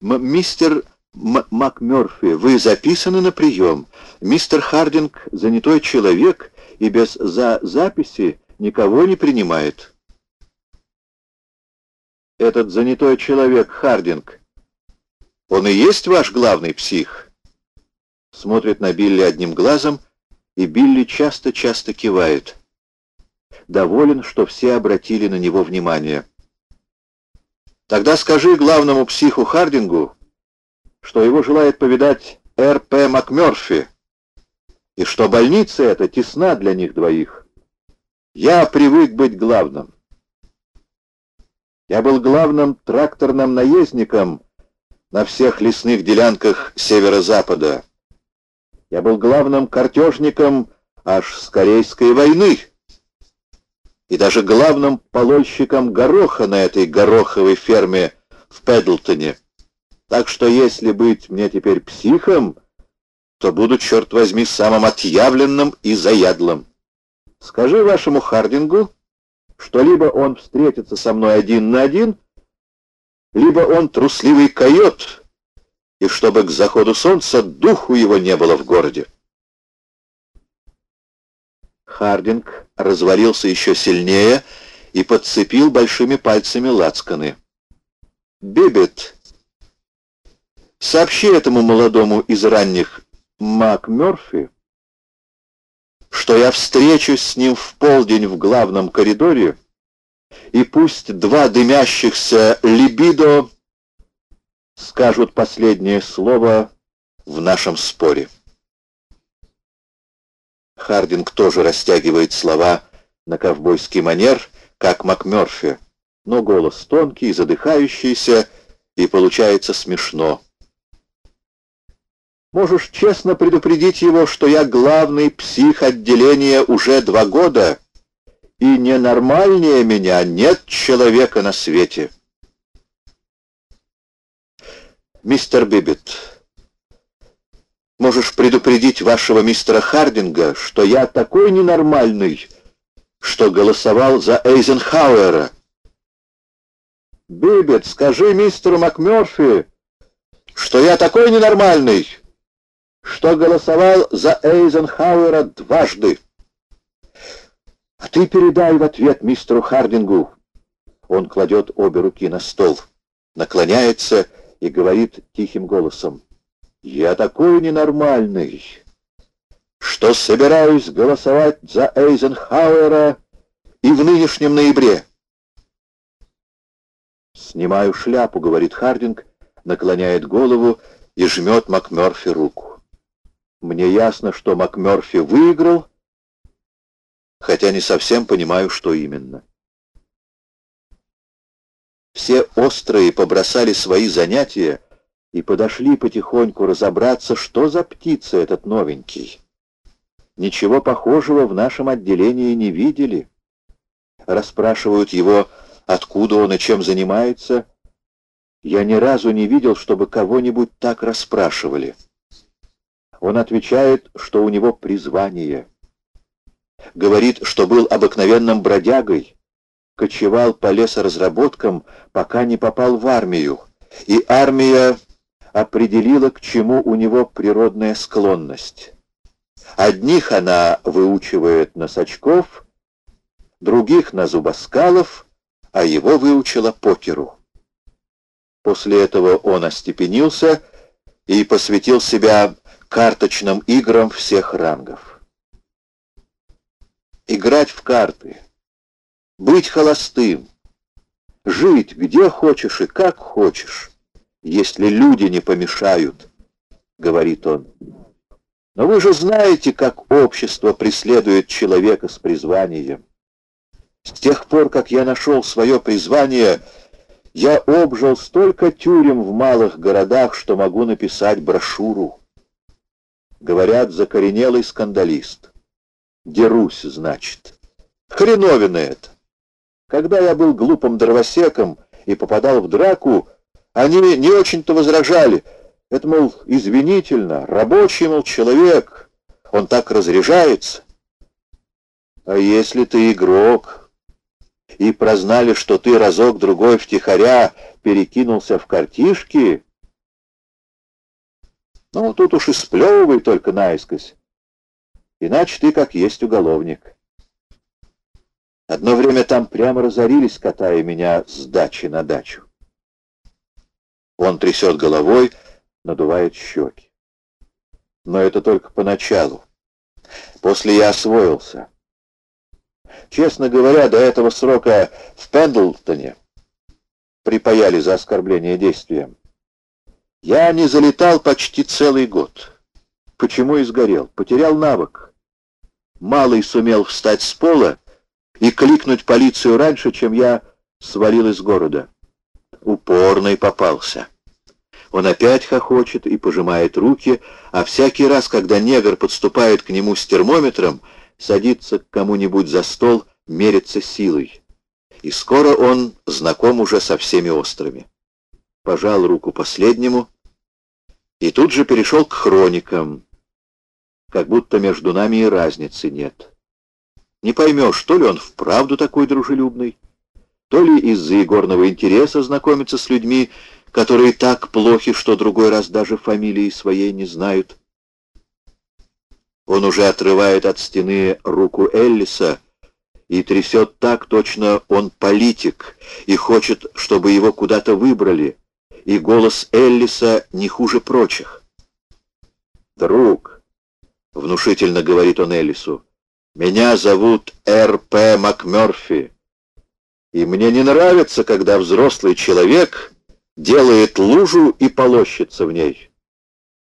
«Мистер М МакМёрфи, вы записаны на прием. Мистер Хардинг занятой человек и без за записи никого не принимает». «Этот занятой человек Хардинг, он и есть ваш главный псих?» Смотрит на Билли одним глазом, и Билли часто-часто кивает. Доволен, что все обратили на него внимание. Тогда скажи главному психу Хардингу, что его желает повидать Р.П. МакМёрфи, и что больница эта тесна для них двоих. Я привык быть главным. Я был главным тракторным наездником на всех лесных делянках северо-запада. Я был главным картежником аж с Корейской войны и даже главным полольщиком гороха на этой гороховой ферме в Педлтоне. Так что если быть мне теперь психом, то буду, черт возьми, самым отъявленным и заядлым. Скажи вашему Хардингу, что либо он встретится со мной один на один, либо он трусливый койот, и чтобы к заходу солнца духу его не было в городе. Хардинг развалился еще сильнее и подцепил большими пальцами лацканы. «Бибет, сообщи этому молодому из ранних Мак Мёрфи, что я встречусь с ним в полдень в главном коридоре, и пусть два дымящихся либидо скажут последнее слово в нашем споре». Хардинг тоже растягивает слова на ковбойский манер, как МакМёрфи, но голос тонкий, задыхающийся, и получается смешно. Можешь честно предупредить его, что я главный псих отделения уже два года, и ненормальнее меня нет человека на свете. Мистер Бибет, Можешь предупредить вашего мистера Хардинга, что я такой ненормальный, что голосовал за Эйзенхауэра. Бибет, скажи мистеру МакМёрфи, что я такой ненормальный, что голосовал за Эйзенхауэра дважды. А ты передай в ответ мистеру Хардингу. Он кладет обе руки на стол, наклоняется и говорит тихим голосом. Я такой ненормальный, что собираюсь голосовать за Эйзенхауэра и в нынешнем ноябре. «Снимаю шляпу», — говорит Хардинг, наклоняет голову и жмет МакМёрфи руку. «Мне ясно, что МакМёрфи выиграл, хотя не совсем понимаю, что именно». Все острые побросали свои занятия, и подошли потихоньку разобраться, что за птица этот новенький. Ничего похожего в нашем отделении не видели. Расспрашивают его, откуда он и чем занимается. Я ни разу не видел, чтобы кого-нибудь так расспрашивали. Он отвечает, что у него призвание. Говорит, что был обыкновенным бродягой, кочевал по лесоразработкам, пока не попал в армию, и армия определила, к чему у него природная склонность. Одних она выучивает на сачков, других на зубоскалов, а его выучила покеру. После этого он остепенился и посвятил себя карточным играм всех рангов. Играть в карты, быть холостым, жить где хочешь и как хочешь, если люди не помешают, — говорит он. Но вы же знаете, как общество преследует человека с призванием. С тех пор, как я нашел свое призвание, я обжил столько тюрем в малых городах, что могу написать брошюру. Говорят, закоренелый скандалист. Дерусь, значит. Хреновина это. Когда я был глупым дровосеком и попадал в драку, они не очень-то возражали. Это, мол, извинительно, рабочий, мол, человек, он так разряжается. А если ты игрок, и прознали, что ты разок-другой втихаря перекинулся в картишки, Ну, тут уж и сплевывай только наискось. Иначе ты как есть уголовник. Одно время там прямо разорились, катая меня с дачи на дачу. Он трясет головой, надувает щеки. Но это только поначалу. После я освоился. Честно говоря, до этого срока в Пендлтоне припаяли за оскорбление действием. Я не залетал почти целый год. Почему и сгорел? Потерял навык. Малый сумел встать с пола и кликнуть полицию раньше, чем я свалил из города. Упорный попался. Он опять хохочет и пожимает руки, а всякий раз, когда негр подступает к нему с термометром, садится к кому-нибудь за стол, мерится силой. И скоро он знаком уже со всеми острыми. Пожал руку последнему и тут же перешел к хроникам, как будто между нами и разницы нет. Не поймешь, то ли он вправду такой дружелюбный, то ли из-за игорного интереса знакомиться с людьми, которые так плохи, что другой раз даже фамилии своей не знают. Он уже отрывает от стены руку Эллиса и трясет так, точно он политик и хочет, чтобы его куда-то выбрали, и голос Эллиса не хуже прочих. «Друг», — внушительно говорит он Эллису, — «меня зовут Р.П. МакМёрфи, и мне не нравится, когда взрослый человек делает лужу и полощется в ней.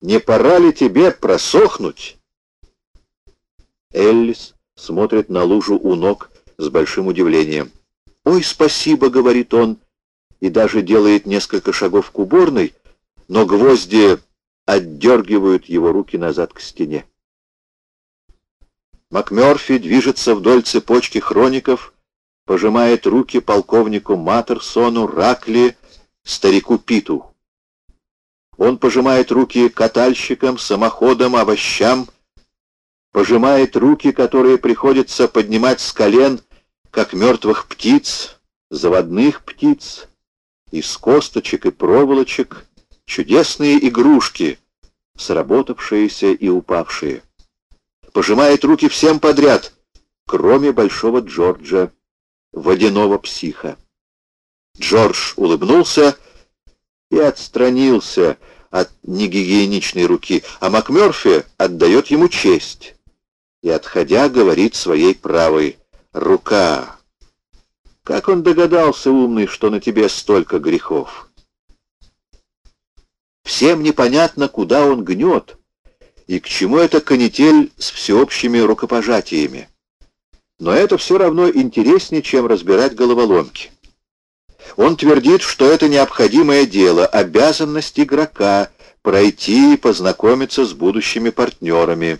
Не пора ли тебе просохнуть?» Эллис смотрит на лужу у ног с большим удивлением. «Ой, спасибо», — говорит он, и даже делает несколько шагов к уборной, но гвозди отдергивают его руки назад к стене. МакМёрфи движется вдоль цепочки хроников, пожимает руки полковнику Матерсону, Ракли, старику Питу. Он пожимает руки катальщикам, самоходам, овощам, пожимает руки, которые приходится поднимать с колен, как мертвых птиц, заводных птиц, из косточек и проволочек, чудесные игрушки, сработавшиеся и упавшие. Пожимает руки всем подряд, кроме большого Джорджа, водяного психа. Джордж улыбнулся и отстранился от негигиеничной руки, а МакМёрфи отдает ему честь и, отходя, говорит своей правой «Рука, как он догадался, умный, что на тебе столько грехов? Всем непонятно, куда он гнет, и к чему эта канитель с всеобщими рукопожатиями. Но это все равно интереснее, чем разбирать головоломки. Он твердит, что это необходимое дело, обязанность игрока пройти и познакомиться с будущими партнерами.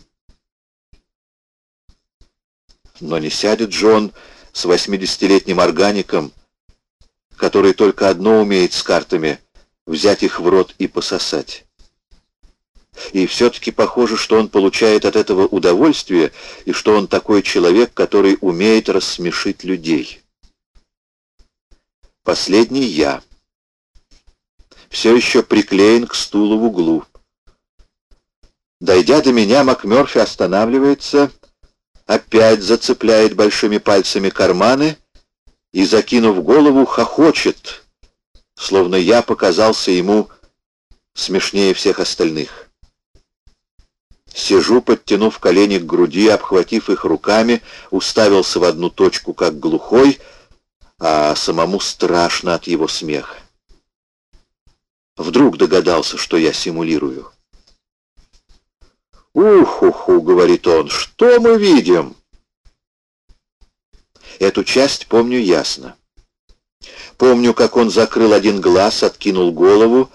Но не сядет Джон с восьмидесятилетним органиком, который только одно умеет с картами — взять их в рот и пососать. И все-таки похоже, что он получает от этого удовольствие, и что он такой человек, который умеет рассмешить людей. Последний я. Все еще приклеен к стулу в углу. Дойдя до меня, МакМёрфи останавливается опять зацепляет большими пальцами карманы и, закинув голову, хохочет, словно я показался ему смешнее всех остальных. Сижу, подтянув колени к груди, обхватив их руками, уставился в одну точку, как глухой, а самому страшно от его смеха. Вдруг догадался, что я симулирую. «Ух-уху», — говорит он, — «что мы видим?» Эту часть помню ясно. Помню, как он закрыл один глаз, откинул голову,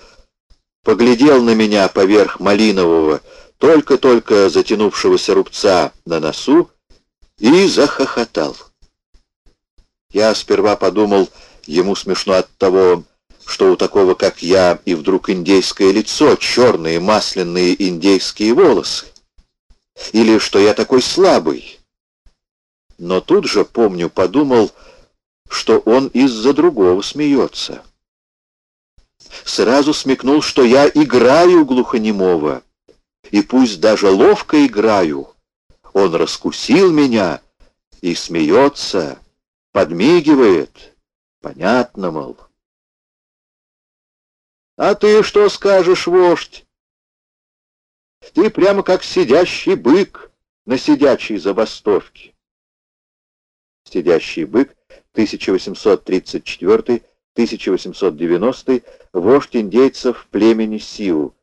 поглядел на меня поверх малинового, только-только затянувшегося рубца на носу и захохотал. Я сперва подумал, ему смешно от того, что у такого, как я, и вдруг индейское лицо, черные масляные индейские волосы. Или что я такой слабый. Но тут же, помню, подумал, что он из-за другого смеется. сразу смекнул, что я играю глухонемого, и пусть даже ловко играю, он раскусил меня и смеется, подмигивает. Понятно, мол. А ты что скажешь, вождь? Ты прямо как сидящий бык на сидячей забастовке. Сидящий бык 1834-1890, вождь индейцев племени Сиу.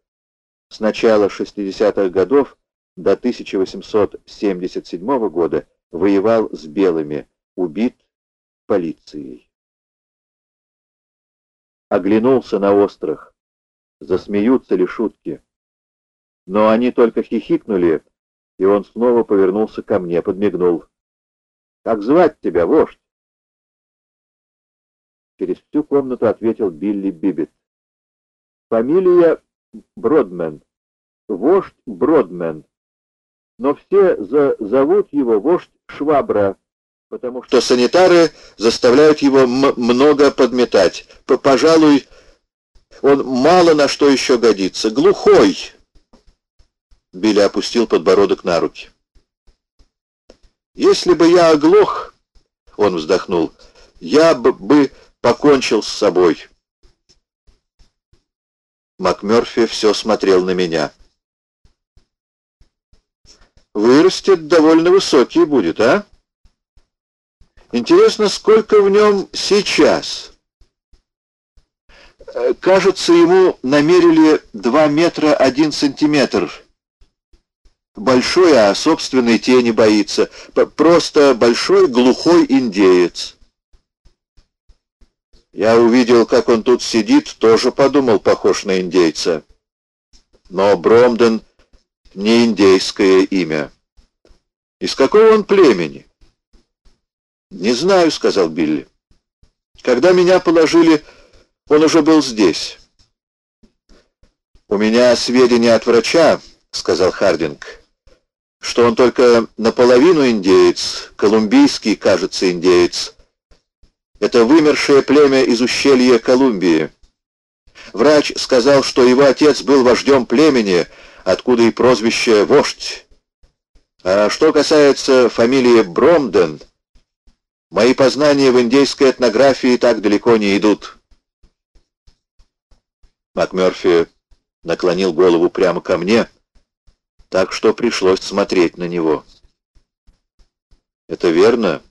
С начала 60-х годов до 1877 года воевал с белыми, убит полицией. Оглянулся на острых, засмеются ли шутки. Но они только хихикнули, и он снова повернулся ко мне, подмигнул. «Как звать тебя, вождь?» Через всю комнату ответил Билли Бибет. «Фамилия Бродмен. Вождь Бродмен. Но все за зовут его вождь Швабра, потому что санитары заставляют его много подметать. П Пожалуй, он мало на что еще годится. Глухой!» Билли опустил подбородок на руки. «Если бы я оглох, — он вздохнул, — я бы покончил с собой». МакМёрфи все смотрел на меня. «Вырастет довольно высокий будет, а? Интересно, сколько в нем сейчас?» Кажется, ему намерили 2 метра 1 сантиметр большой, а собственной тени боится. Просто большой глухой индеец. Я увидел, как он тут сидит, тоже подумал, похож на индейца. Но Бромден не индейское имя. Из какого он племени? Не знаю, сказал Билли. Когда меня положили, он уже был здесь. У меня сведения от врача, сказал Хардинг что он только наполовину индеец, колумбийский, кажется, индеец. Это вымершее племя из ущелья Колумбии. Врач сказал, что его отец был вождем племени, откуда и прозвище «вождь». А что касается фамилии Бромден, мои познания в индейской этнографии так далеко не идут. МакМёрфи наклонил голову прямо ко мне — так что пришлось смотреть на него. «Это верно?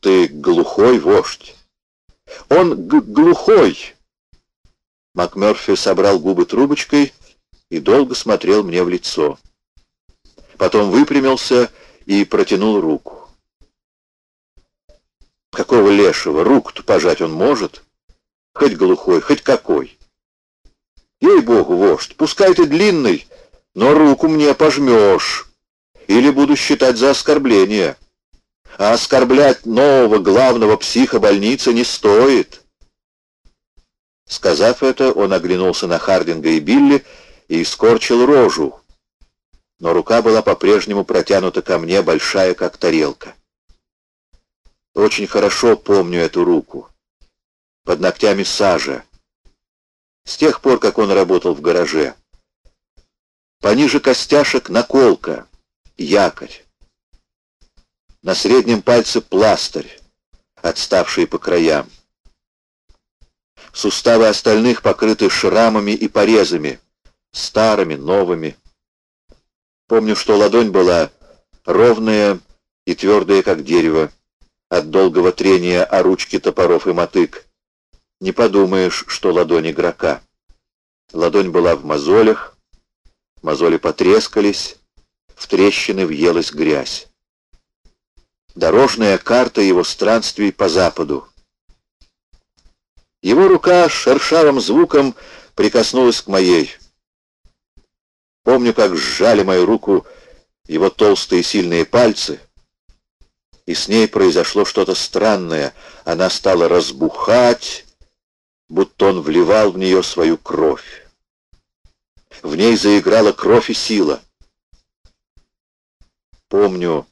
Ты глухой вождь?» «Он глухой!» МакМёрфи собрал губы трубочкой и долго смотрел мне в лицо. Потом выпрямился и протянул руку. Какого лешего? Руку-то пожать он может? Хоть глухой, хоть какой. Ей-богу, вождь, пускай ты длинный, но руку мне пожмешь, или буду считать за оскорбление. А оскорблять нового главного психа больницы не стоит. Сказав это, он оглянулся на Хардинга и Билли и скорчил рожу. Но рука была по-прежнему протянута ко мне, большая, как тарелка. Очень хорошо помню эту руку. Под ногтями сажа. С тех пор, как он работал в гараже. Пониже костяшек наколка, якорь. На среднем пальце пластырь, отставший по краям. Суставы остальных покрыты шрамами и порезами, старыми, новыми. Помню, что ладонь была ровная и твердая, как дерево, от долгого трения о ручки топоров и мотык. Не подумаешь, что ладонь игрока. Ладонь была в мозолях, Мозоли потрескались, в трещины въелась грязь. Дорожная карта его странствий по западу. Его рука шершавым звуком прикоснулась к моей. Помню, как сжали мою руку его толстые сильные пальцы, и с ней произошло что-то странное. Она стала разбухать, будто он вливал в нее свою кровь. В ней заиграла кровь и сила. Помню,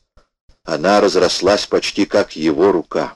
она разрослась почти как его рука.